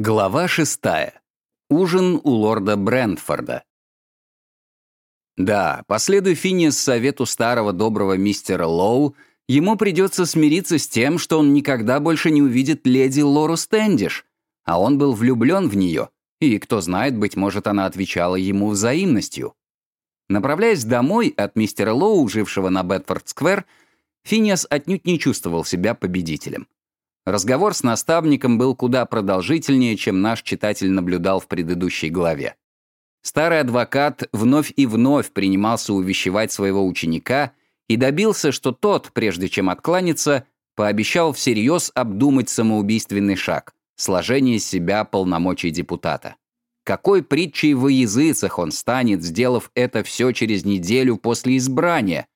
Глава шестая. Ужин у лорда Брентфорда. Да, последуя Финиас совету старого доброго мистера Лоу, ему придется смириться с тем, что он никогда больше не увидит леди Лору Стэндиш, а он был влюблен в нее, и, кто знает, быть может, она отвечала ему взаимностью. Направляясь домой от мистера Лоу, жившего на Бетфорд-сквер, Финиас отнюдь не чувствовал себя победителем. Разговор с наставником был куда продолжительнее, чем наш читатель наблюдал в предыдущей главе. Старый адвокат вновь и вновь принимался увещевать своего ученика и добился, что тот, прежде чем откланяться, пообещал всерьез обдумать самоубийственный шаг — сложение себя полномочий депутата. Какой притчей во языцах он станет, сделав это все через неделю после избрания?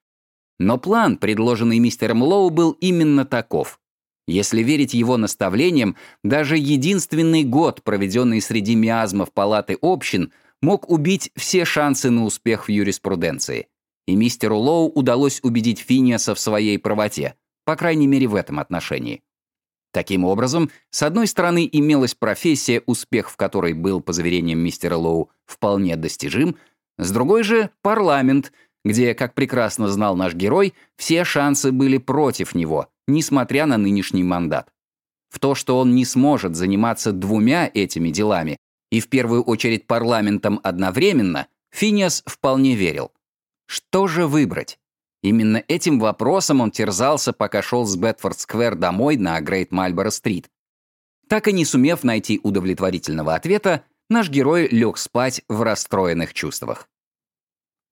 Но план, предложенный мистером Лоу, был именно таков — если верить его наставлениям, даже единственный год, проведенный среди миазмов палаты общин, мог убить все шансы на успех в юриспруденции. И мистеру Лоу удалось убедить Финиаса в своей правоте, по крайней мере в этом отношении. Таким образом, с одной стороны имелась профессия, успех в которой был, по заверениям мистера Лоу, вполне достижим, с другой же — парламент, где, как прекрасно знал наш герой, все шансы были против него, несмотря на нынешний мандат. В то, что он не сможет заниматься двумя этими делами, и в первую очередь парламентом одновременно, Финиас вполне верил. Что же выбрать? Именно этим вопросом он терзался, пока шел с Бетфорд-сквер домой на Грейт Мальборо-стрит. Так и не сумев найти удовлетворительного ответа, наш герой лег спать в расстроенных чувствах.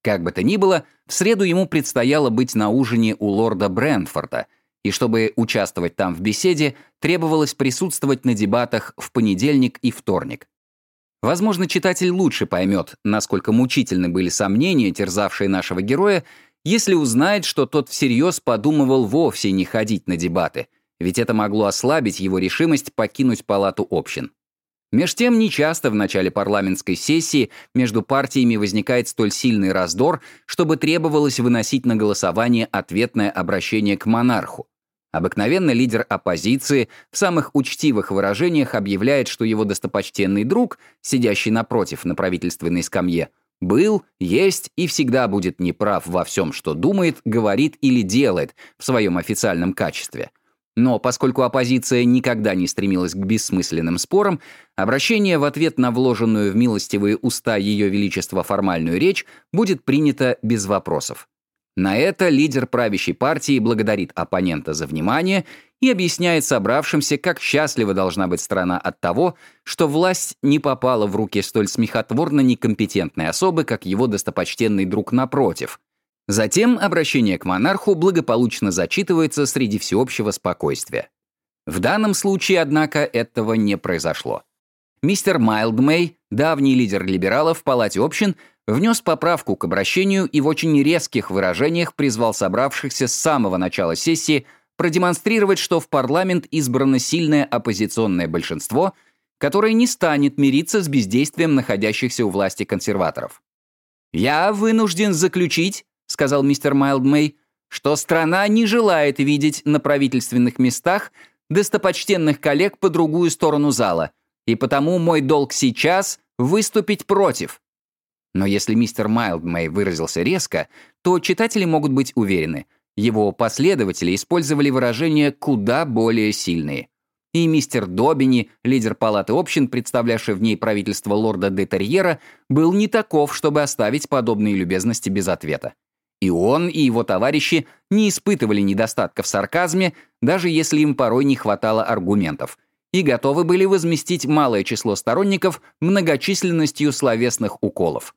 Как бы то ни было, в среду ему предстояло быть на ужине у лорда Брентфорда — и чтобы участвовать там в беседе, требовалось присутствовать на дебатах в понедельник и вторник. Возможно, читатель лучше поймет, насколько мучительны были сомнения, терзавшие нашего героя, если узнает, что тот всерьез подумывал вовсе не ходить на дебаты, ведь это могло ослабить его решимость покинуть палату общин. Меж тем, нечасто в начале парламентской сессии между партиями возникает столь сильный раздор, чтобы требовалось выносить на голосование ответное обращение к монарху. Обыкновенно лидер оппозиции в самых учтивых выражениях объявляет, что его достопочтенный друг, сидящий напротив на правительственной скамье, был, есть и всегда будет неправ во всем, что думает, говорит или делает в своем официальном качестве. Но поскольку оппозиция никогда не стремилась к бессмысленным спорам, обращение в ответ на вложенную в милостивые уста Ее Величества формальную речь будет принято без вопросов. На это лидер правящей партии благодарит оппонента за внимание и объясняет собравшимся, как счастлива должна быть страна от того, что власть не попала в руки столь смехотворно некомпетентной особы, как его достопочтенный друг напротив. Затем обращение к монарху благополучно зачитывается среди всеобщего спокойствия. В данном случае, однако, этого не произошло. Мистер Майлдмей, давний лидер либералов в Палате общин, внес поправку к обращению и в очень резких выражениях призвал собравшихся с самого начала сессии продемонстрировать, что в парламент избрано сильное оппозиционное большинство, которое не станет мириться с бездействием находящихся у власти консерваторов. «Я вынужден заключить», — сказал мистер Майлдмей, «что страна не желает видеть на правительственных местах достопочтенных коллег по другую сторону зала, и потому мой долг сейчас — выступить против». Но если мистер Майлдмей выразился резко, то читатели могут быть уверены, его последователи использовали выражения куда более сильные. И мистер Добини, лидер палаты общин, представлявший в ней правительство лорда де Терьера, был не таков, чтобы оставить подобные любезности без ответа. И он, и его товарищи не испытывали недостатка в сарказме, даже если им порой не хватало аргументов, и готовы были возместить малое число сторонников многочисленностью словесных уколов.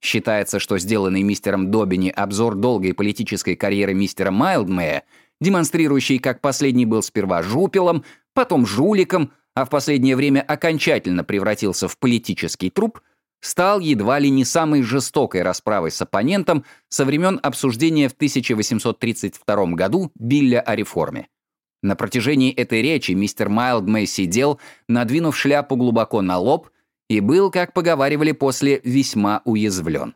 Считается, что сделанный мистером Добини обзор долгой политической карьеры мистера Майлдмея, демонстрирующий, как последний был сперва жупелом, потом жуликом, а в последнее время окончательно превратился в политический труп, стал едва ли не самой жестокой расправой с оппонентом со времен обсуждения в 1832 году Билля о реформе. На протяжении этой речи мистер Майлдмей сидел, надвинув шляпу глубоко на лоб, и был, как поговаривали после, весьма уязвлен.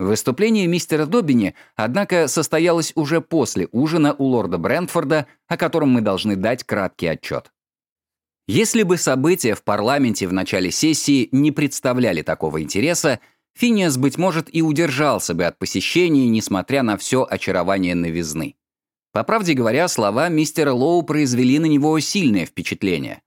Выступление мистера Добини, однако, состоялось уже после ужина у лорда Брентфорда, о котором мы должны дать краткий отчет. Если бы события в парламенте в начале сессии не представляли такого интереса, Финиас, быть может, и удержался бы от посещения, несмотря на все очарование новизны. По правде говоря, слова мистера Лоу произвели на него сильное впечатление.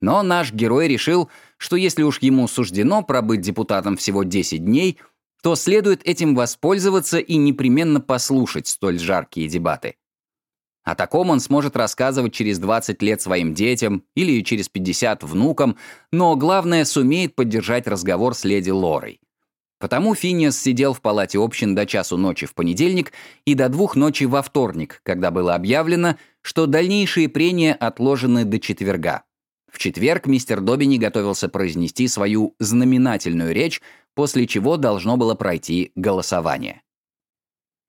Но наш герой решил, что если уж ему суждено пробыть депутатом всего 10 дней, то следует этим воспользоваться и непременно послушать столь жаркие дебаты. О таком он сможет рассказывать через 20 лет своим детям или через 50 внукам, но главное, сумеет поддержать разговор с леди Лорой. Потому Финиас сидел в палате общин до часу ночи в понедельник и до двух ночи во вторник, когда было объявлено, что дальнейшие прения отложены до четверга. В четверг мистер Добини готовился произнести свою знаменательную речь, после чего должно было пройти голосование.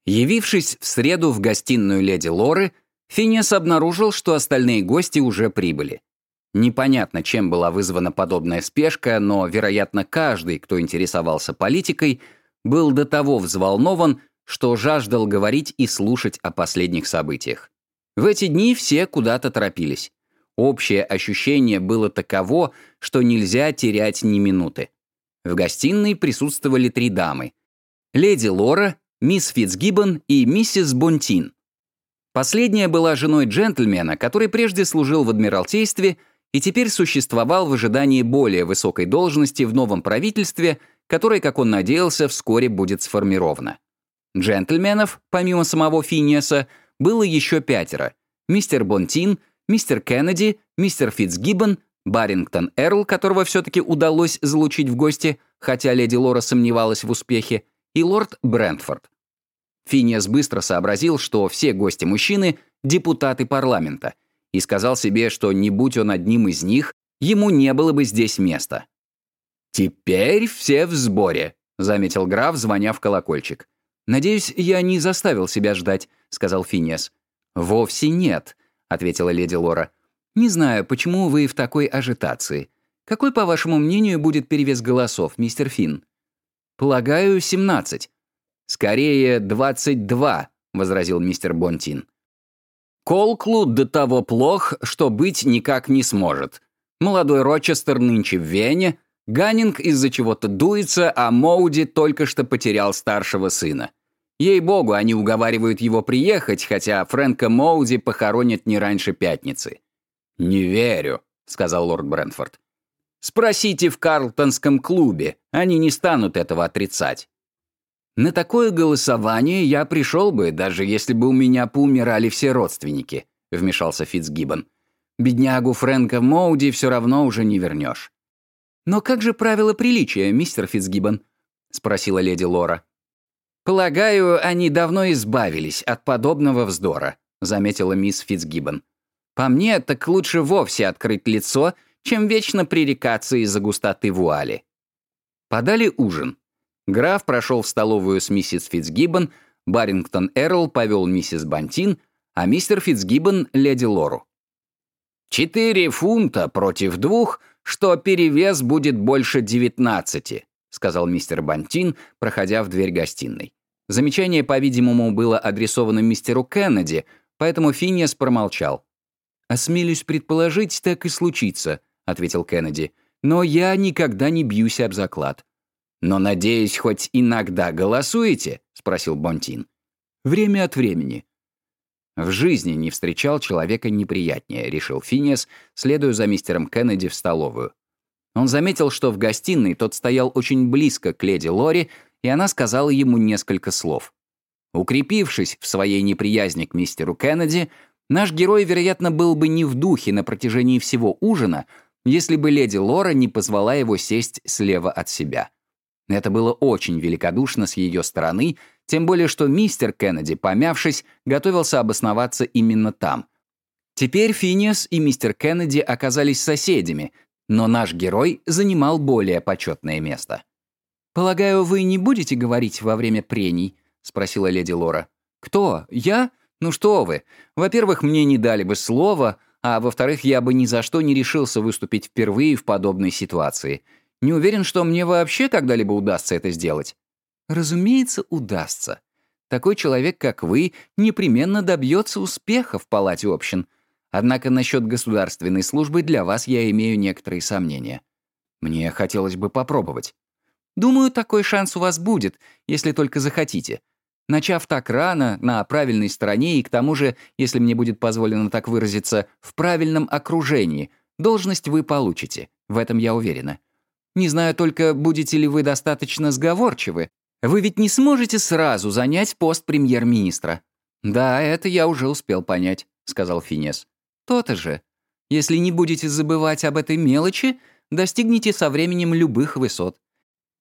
Явившись в среду в гостиную леди Лоры, Финиас обнаружил, что остальные гости уже прибыли. Непонятно, чем была вызвана подобная спешка, но, вероятно, каждый, кто интересовался политикой, был до того взволнован, что жаждал говорить и слушать о последних событиях. В эти дни все куда-то торопились. Общее ощущение было таково, что нельзя терять ни минуты. В гостиной присутствовали три дамы. Леди Лора, мисс Фитцгиббон и миссис Бонтин. Последняя была женой джентльмена, который прежде служил в Адмиралтействе и теперь существовал в ожидании более высокой должности в новом правительстве, которое, как он надеялся, вскоре будет сформировано. Джентльменов, помимо самого Финиаса, было еще пятеро. Мистер Бонтин, мистер Кеннеди, мистер Фитцгиббон, Барингтон Эрл, которого все-таки удалось залучить в гости, хотя леди Лора сомневалась в успехе, и лорд Брентфорд. Финиас быстро сообразил, что все гости-мужчины — депутаты парламента, и сказал себе, что не будь он одним из них, ему не было бы здесь места. «Теперь все в сборе», — заметил граф, звоня в колокольчик. «Надеюсь, я не заставил себя ждать», — сказал Финиас. «Вовсе нет», — ответила леди Лора. «Не знаю, почему вы в такой ажитации. Какой, по вашему мнению, будет перевес голосов, мистер Финн?» «Полагаю, семнадцать». «Скорее, двадцать два», — возразил мистер Бонтин. Колклу до того плох, что быть никак не сможет. Молодой Рочестер нынче в Вене, Ганнинг из-за чего-то дуется, а Моуди только что потерял старшего сына. Ей-богу, они уговаривают его приехать, хотя Фрэнка Моуди похоронят не раньше пятницы. «Не верю», — сказал лорд Брентфорд. «Спросите в Карлтонском клубе, они не станут этого отрицать. На такое голосование я пришел бы, даже если бы у меня поумирали все родственники», — вмешался Фитцгиббон. «Беднягу Фрэнка Моуди все равно уже не вернешь». «Но как же правила приличия, мистер Фитцгиббон?» — спросила леди Лора. «Полагаю, они давно избавились от подобного вздора», — заметила мисс Фитцгиббон. «По мне, так лучше вовсе открыть лицо, чем вечно пререкаться из-за густоты вуали». Подали ужин. Граф прошел в столовую с миссис Фитцгиббон, Барингтон Эрл повел миссис Бантин, а мистер Фитцгиббон — леди Лору. «Четыре фунта против двух, что перевес будет больше девятнадцати», сказал мистер Бантин, проходя в дверь гостиной. Замечание, по-видимому, было адресовано мистеру Кеннеди, поэтому Финиас промолчал. «Осмелюсь предположить, так и случится», — ответил Кеннеди. «Но я никогда не бьюсь об заклад. «Но, надеюсь, хоть иногда голосуете?» — спросил Бонтин. «Время от времени». В жизни не встречал человека неприятнее, решил Финиас, следуя за мистером Кеннеди в столовую. Он заметил, что в гостиной тот стоял очень близко к леди Лори, и она сказала ему несколько слов. Укрепившись в своей неприязни к мистеру Кеннеди, наш герой, вероятно, был бы не в духе на протяжении всего ужина, если бы леди Лора не позвала его сесть слева от себя. Это было очень великодушно с ее стороны, тем более что мистер Кеннеди, помявшись, готовился обосноваться именно там. Теперь Финиас и мистер Кеннеди оказались соседями, но наш герой занимал более почетное место. «Полагаю, вы не будете говорить во время прений?» — спросила леди Лора. «Кто? Я? Ну что вы. Во-первых, мне не дали бы слова, а во-вторых, я бы ни за что не решился выступить впервые в подобной ситуации. Не уверен, что мне вообще когда-либо удастся это сделать. Разумеется, удастся. Такой человек, как вы, непременно добьется успеха в палате общин. Однако насчет государственной службы для вас я имею некоторые сомнения. Мне хотелось бы попробовать. Думаю, такой шанс у вас будет, если только захотите. Начав так рано, на правильной стороне и к тому же, если мне будет позволено так выразиться, в правильном окружении, должность вы получите. В этом я уверена. Не знаю только, будете ли вы достаточно сговорчивы. Вы ведь не сможете сразу занять пост премьер-министра. Да, это я уже успел понять, сказал Финес. То-то же. Если не будете забывать об этой мелочи, достигнете со временем любых высот.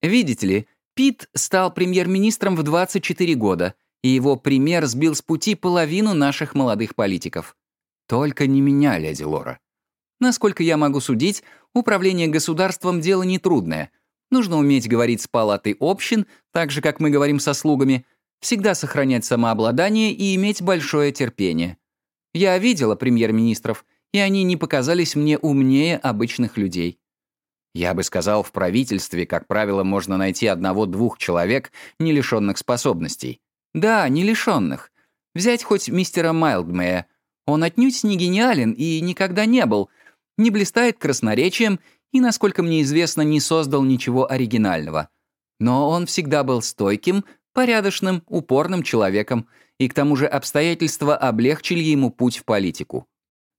Видите ли, Пит стал премьер-министром в 24 года, и его пример сбил с пути половину наших молодых политиков. Только не меня, леди Лора. Насколько я могу судить, управление государством — дело нетрудное. Нужно уметь говорить с палатой общин, так же, как мы говорим со слугами, всегда сохранять самообладание и иметь большое терпение. Я видела премьер-министров, и они не показались мне умнее обычных людей. Я бы сказал, в правительстве, как правило, можно найти одного-двух человек, не лишенных способностей. Да, не лишенных. Взять хоть мистера Майлдмея. Он отнюдь не гениален и никогда не был, не блистает красноречием и, насколько мне известно, не создал ничего оригинального. Но он всегда был стойким, порядочным, упорным человеком, и к тому же обстоятельства облегчили ему путь в политику.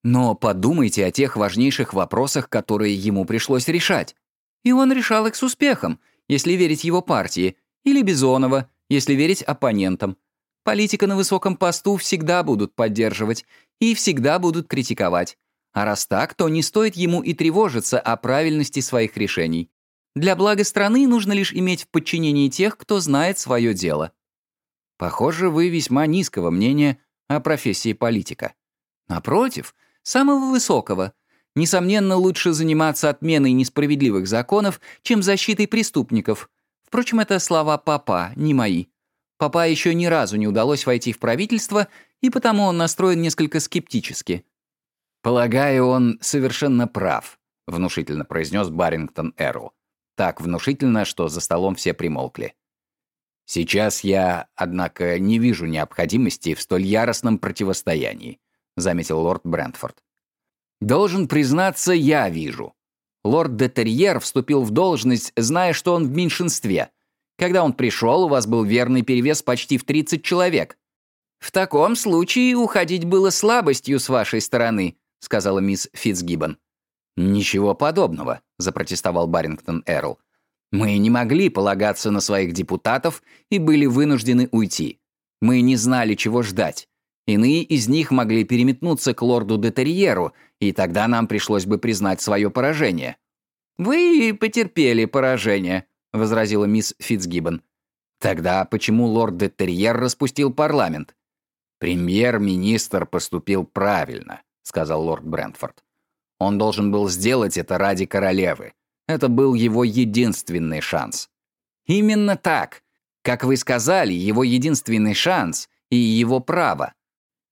Но подумайте о тех важнейших вопросах, которые ему пришлось решать. И он решал их с успехом, если верить его партии, или Бизонова, если верить оппонентам. Политика на высоком посту всегда будут поддерживать и всегда будут критиковать. А раз так, то не стоит ему и тревожиться о правильности своих решений. Для блага страны нужно лишь иметь в подчинении тех, кто знает свое дело. Похоже, вы весьма низкого мнения о профессии политика. Напротив, самого высокого. Несомненно, лучше заниматься отменой несправедливых законов, чем защитой преступников. Впрочем, это слова папа, не мои. Папа еще ни разу не удалось войти в правительство, и потому он настроен несколько скептически. «Полагаю, он совершенно прав», — внушительно произнес Барингтон Эрл. Так внушительно, что за столом все примолкли. «Сейчас я, однако, не вижу необходимости в столь яростном противостоянии. — заметил лорд Брентфорд. «Должен признаться, я вижу. Лорд де Терьер вступил в должность, зная, что он в меньшинстве. Когда он пришел, у вас был верный перевес почти в 30 человек. В таком случае уходить было слабостью с вашей стороны», — сказала мисс Фитцгиббон. «Ничего подобного», — запротестовал Барингтон Эрл. «Мы не могли полагаться на своих депутатов и были вынуждены уйти. Мы не знали, чего ждать. Иные из них могли переметнуться к лорду де Терьеру, и тогда нам пришлось бы признать свое поражение. «Вы потерпели поражение», — возразила мисс Фитцгиббон. «Тогда почему лорд де Терьер распустил парламент?» «Премьер-министр поступил правильно», — сказал лорд Брентфорд. «Он должен был сделать это ради королевы. Это был его единственный шанс». «Именно так. Как вы сказали, его единственный шанс и его право.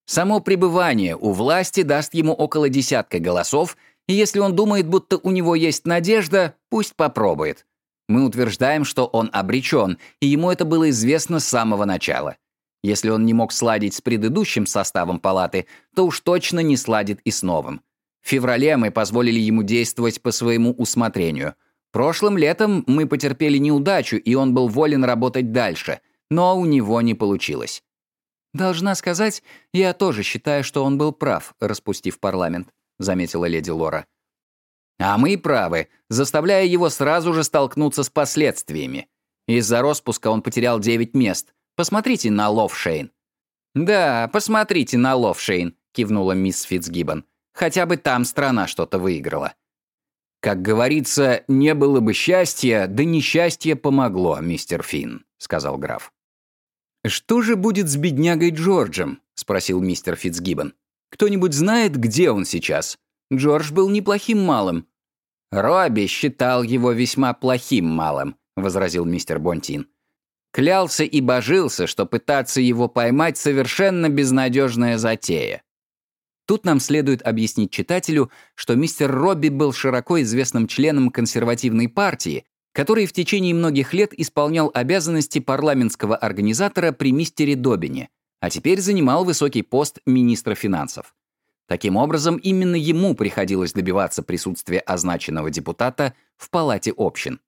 Само пребывание у власти даст ему около десятка голосов, и если он думает, будто у него есть надежда, пусть попробует. Мы утверждаем, что он обречен, и ему это было известно с самого начала. Если он не мог сладить с предыдущим составом палаты, то уж точно не сладит и с новым. В феврале мы позволили ему действовать по своему усмотрению. Прошлым летом мы потерпели неудачу, и он был волен работать дальше, но у него не получилось. «Должна сказать, я тоже считаю, что он был прав, распустив парламент», — заметила леди Лора. «А мы правы, заставляя его сразу же столкнуться с последствиями. Из-за распуска он потерял девять мест. Посмотрите на Ловшейн». «Да, посмотрите на Ловшейн», — кивнула мисс Фитцгиббон. «Хотя бы там страна что-то выиграла». «Как говорится, не было бы счастья, да несчастье помогло, мистер Финн», — сказал граф. «Что же будет с беднягой Джорджем?» — спросил мистер Фитцгиббон. «Кто-нибудь знает, где он сейчас? Джордж был неплохим малым». «Робби считал его весьма плохим малым», — возразил мистер Бонтин. «Клялся и божился, что пытаться его поймать совершенно безнадежная затея». Тут нам следует объяснить читателю, что мистер Робби был широко известным членом консервативной партии, который в течение многих лет исполнял обязанности парламентского организатора при мистере Добине, а теперь занимал высокий пост министра финансов. Таким образом, именно ему приходилось добиваться присутствия означенного депутата в Палате общин.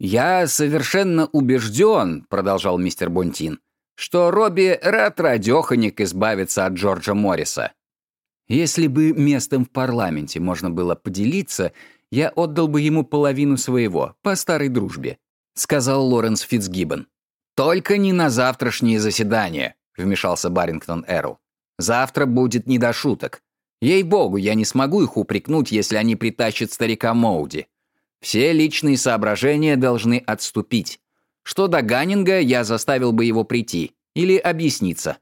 «Я совершенно убежден», — продолжал мистер Бонтин, «что Робби рад радеханик избавиться от Джорджа Морриса. Если бы местом в парламенте можно было поделиться, я отдал бы ему половину своего, по старой дружбе», — сказал Лоренс Фитцгиббон. «Только не на завтрашнее заседание», — вмешался Барингтон Эрл. Завтра будет не до шуток. Ей-богу, я не смогу их упрекнуть, если они притащат старика Моуди. Все личные соображения должны отступить. Что до Ганнинга, я заставил бы его прийти. Или объясниться.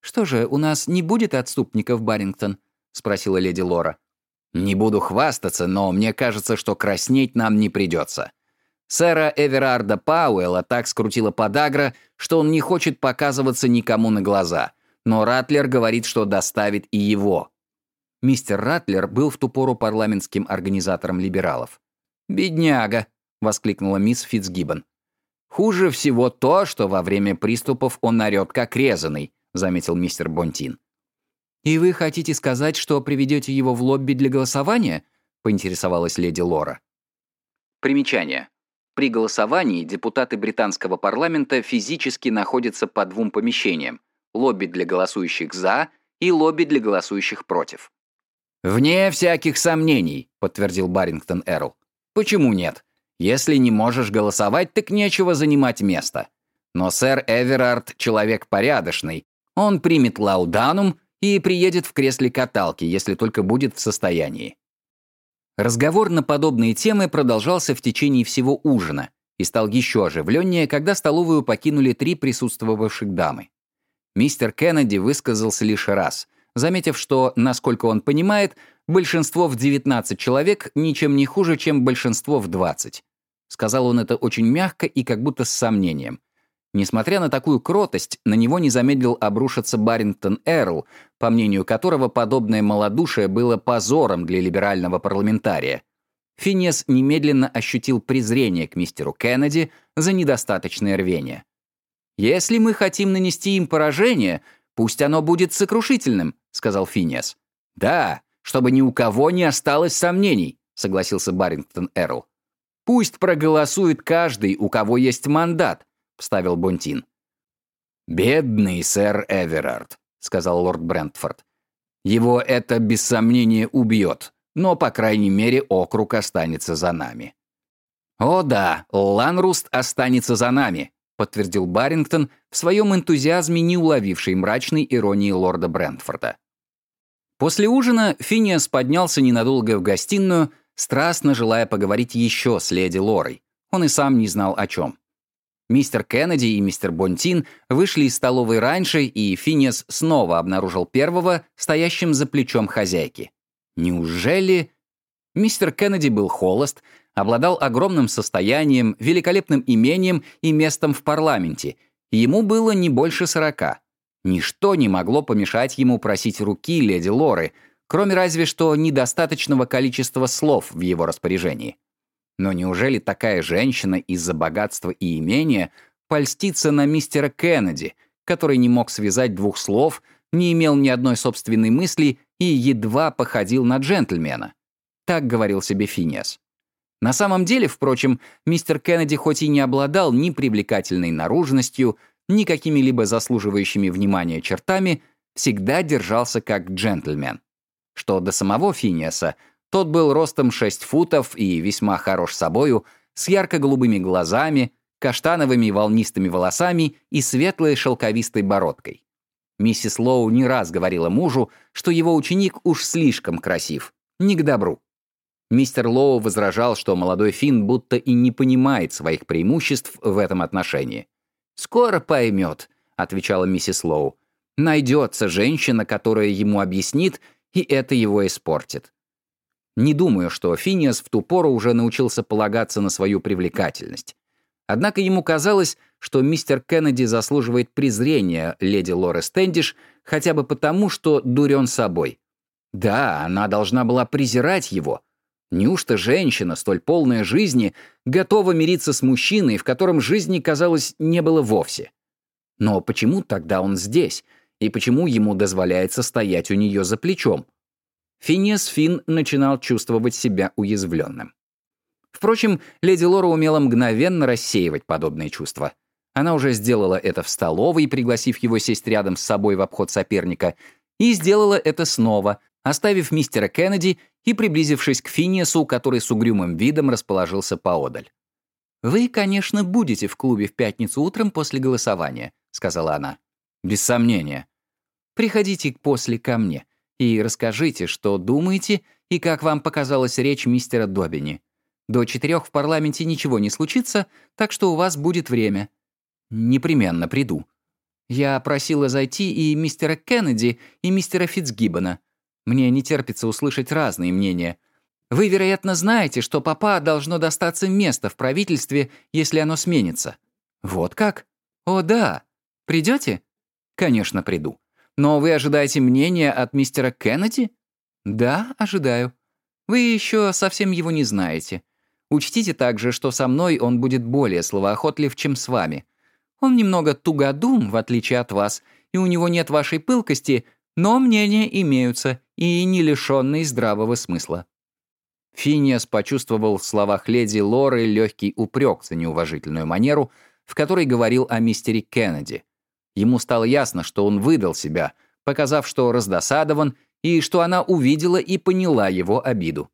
«Что же, у нас не будет отступников, Барингтон?» — спросила леди Лора. «Не буду хвастаться, но мне кажется, что краснеть нам не придется. Сэра Эверарда Пауэлла так скрутила подагра, что он не хочет показываться никому на глаза но Ратлер говорит, что доставит и его. Мистер Ратлер был в ту пору парламентским организатором либералов. «Бедняга!» — воскликнула мисс Фитцгиббон. «Хуже всего то, что во время приступов он орёт как резанный», — заметил мистер Бонтин. «И вы хотите сказать, что приведете его в лобби для голосования?» — поинтересовалась леди Лора. Примечание. При голосовании депутаты британского парламента физически находятся по двум помещениям — лобби для голосующих «за» и лобби для голосующих «против». «Вне всяких сомнений», — подтвердил Барингтон Эрл. «Почему нет? Если не можешь голосовать, так нечего занимать место. Но сэр Эверард — человек порядочный. Он примет лауданум и приедет в кресле каталки, если только будет в состоянии». Разговор на подобные темы продолжался в течение всего ужина и стал еще оживленнее, когда столовую покинули три присутствовавших дамы. Мистер Кеннеди высказался лишь раз, заметив, что, насколько он понимает, большинство в 19 человек ничем не хуже, чем большинство в 20. Сказал он это очень мягко и как будто с сомнением. Несмотря на такую кротость, на него не замедлил обрушиться Баррингтон Эрл, по мнению которого подобное малодушие было позором для либерального парламентария. Финес немедленно ощутил презрение к мистеру Кеннеди за недостаточное рвение. «Если мы хотим нанести им поражение, пусть оно будет сокрушительным», — сказал Финиас. «Да, чтобы ни у кого не осталось сомнений», — согласился Барингтон Эрл. «Пусть проголосует каждый, у кого есть мандат», — вставил Бонтин. «Бедный сэр Эверард», — сказал лорд Брентфорд. «Его это, без сомнения, убьет, но, по крайней мере, округ останется за нами». «О да, Ланруст останется за нами», подтвердил Барингтон, в своем энтузиазме не уловивший мрачной иронии лорда Брентфорда. После ужина Финиас поднялся ненадолго в гостиную, страстно желая поговорить еще с леди Лорой. Он и сам не знал о чем. Мистер Кеннеди и мистер Бонтин вышли из столовой раньше, и Финиас снова обнаружил первого, стоящим за плечом хозяйки. Неужели... Мистер Кеннеди был холост, обладал огромным состоянием, великолепным имением и местом в парламенте. Ему было не больше сорока. Ничто не могло помешать ему просить руки леди Лоры, кроме разве что недостаточного количества слов в его распоряжении. Но неужели такая женщина из-за богатства и имения польстится на мистера Кеннеди, который не мог связать двух слов, не имел ни одной собственной мысли и едва походил на джентльмена? Так говорил себе Финиас. На самом деле, впрочем, мистер Кеннеди хоть и не обладал ни привлекательной наружностью, ни какими-либо заслуживающими внимания чертами, всегда держался как джентльмен. Что до самого Финиаса, тот был ростом 6 футов и весьма хорош собою, с ярко-голубыми глазами, каштановыми волнистыми волосами и светлой шелковистой бородкой. Миссис Лоу не раз говорила мужу, что его ученик уж слишком красив, не к добру. Мистер Лоу возражал, что молодой Финн будто и не понимает своих преимуществ в этом отношении. «Скоро поймет», — отвечала миссис Лоу. «Найдется женщина, которая ему объяснит, и это его испортит». Не думаю, что Финиас в ту пору уже научился полагаться на свою привлекательность. Однако ему казалось, что мистер Кеннеди заслуживает презрения леди Лоры Стэндиш хотя бы потому, что дурен собой. Да, она должна была презирать его — Неужто женщина, столь полная жизни, готова мириться с мужчиной, в котором жизни, казалось, не было вовсе? Но почему тогда он здесь? И почему ему дозволяется стоять у нее за плечом? Финес Финн начинал чувствовать себя уязвленным. Впрочем, леди Лора умела мгновенно рассеивать подобные чувства. Она уже сделала это в столовой, пригласив его сесть рядом с собой в обход соперника, и сделала это снова, оставив мистера Кеннеди и приблизившись к Финиасу, который с угрюмым видом расположился поодаль. «Вы, конечно, будете в клубе в пятницу утром после голосования», — сказала она. «Без сомнения. Приходите после ко мне и расскажите, что думаете и как вам показалась речь мистера Добини. До четырех в парламенте ничего не случится, так что у вас будет время. Непременно приду. Я просила зайти и мистера Кеннеди, и мистера Фитцгиббона. Мне не терпится услышать разные мнения. Вы, вероятно, знаете, что папа должно достаться место в правительстве, если оно сменится. Вот как? О, да. Придете? Конечно, приду. Но вы ожидаете мнения от мистера Кеннеди? Да, ожидаю. Вы еще совсем его не знаете. Учтите также, что со мной он будет более словоохотлив, чем с вами. Он немного тугодум, в отличие от вас, и у него нет вашей пылкости, но мнения имеются, и не лишенные здравого смысла». Финиас почувствовал в словах леди Лоры легкий упрек за неуважительную манеру, в которой говорил о мистере Кеннеди. Ему стало ясно, что он выдал себя, показав, что раздосадован, и что она увидела и поняла его обиду.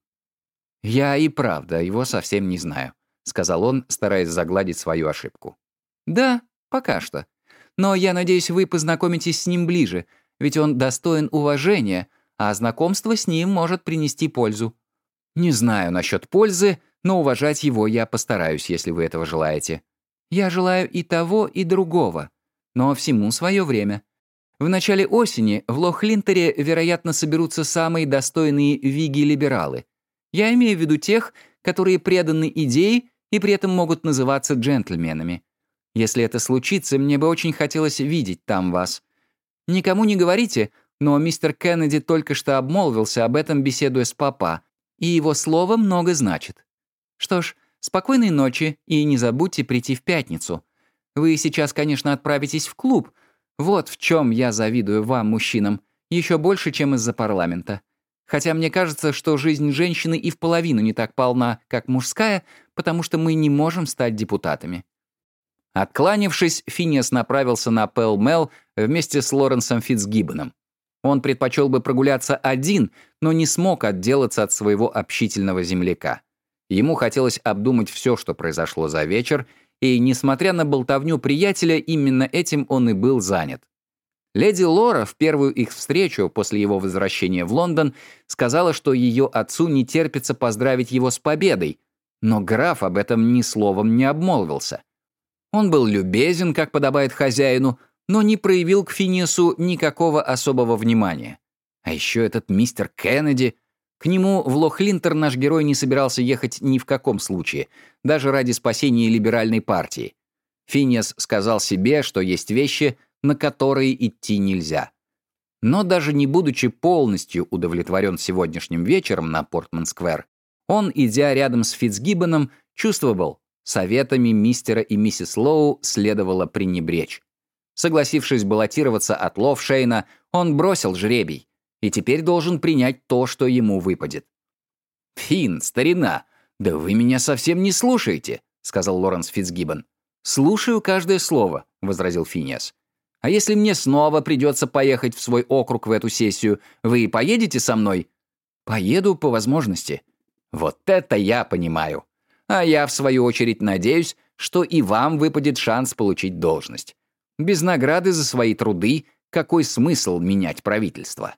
«Я и правда его совсем не знаю», — сказал он, стараясь загладить свою ошибку. «Да, пока что. Но я надеюсь, вы познакомитесь с ним ближе, ведь он достоин уважения, а знакомство с ним может принести пользу. Не знаю насчет пользы, но уважать его я постараюсь, если вы этого желаете. Я желаю и того, и другого, но всему свое время. В начале осени в Лох-Линтере, вероятно, соберутся самые достойные виги-либералы. Я имею в виду тех, которые преданы идее и при этом могут называться джентльменами. Если это случится, мне бы очень хотелось видеть там вас. Никому не говорите, но мистер Кеннеди только что обмолвился об этом, беседуя с папа, и его слово много значит. Что ж, спокойной ночи и не забудьте прийти в пятницу. Вы сейчас, конечно, отправитесь в клуб. Вот в чем я завидую вам, мужчинам, еще больше, чем из-за парламента. Хотя мне кажется, что жизнь женщины и в половину не так полна, как мужская, потому что мы не можем стать депутатами. Откланившись, Финиас направился на Пэл-Мел вместе с Лоренсом Фитцгиббоном. Он предпочел бы прогуляться один, но не смог отделаться от своего общительного земляка. Ему хотелось обдумать все, что произошло за вечер, и, несмотря на болтовню приятеля, именно этим он и был занят. Леди Лора в первую их встречу после его возвращения в Лондон сказала, что ее отцу не терпится поздравить его с победой, но граф об этом ни словом не обмолвился. Он был любезен, как подобает хозяину, но не проявил к Финесу никакого особого внимания. А еще этот мистер Кеннеди. К нему в Лохлинтер наш герой не собирался ехать ни в каком случае, даже ради спасения либеральной партии. Финес сказал себе, что есть вещи, на которые идти нельзя. Но даже не будучи полностью удовлетворен сегодняшним вечером на Портман-сквер, он, идя рядом с Фитцгиббоном, чувствовал, советами мистера и миссис Лоу следовало пренебречь. Согласившись баллотироваться от Ловшейна, он бросил жребий и теперь должен принять то, что ему выпадет. «Финн, старина, да вы меня совсем не слушаете», — сказал Лоренс Фитцгиббон. «Слушаю каждое слово», — возразил Финиас. «А если мне снова придется поехать в свой округ в эту сессию, вы поедете со мной?» «Поеду по возможности». «Вот это я понимаю. А я, в свою очередь, надеюсь, что и вам выпадет шанс получить должность. Без награды за свои труды какой смысл менять правительство?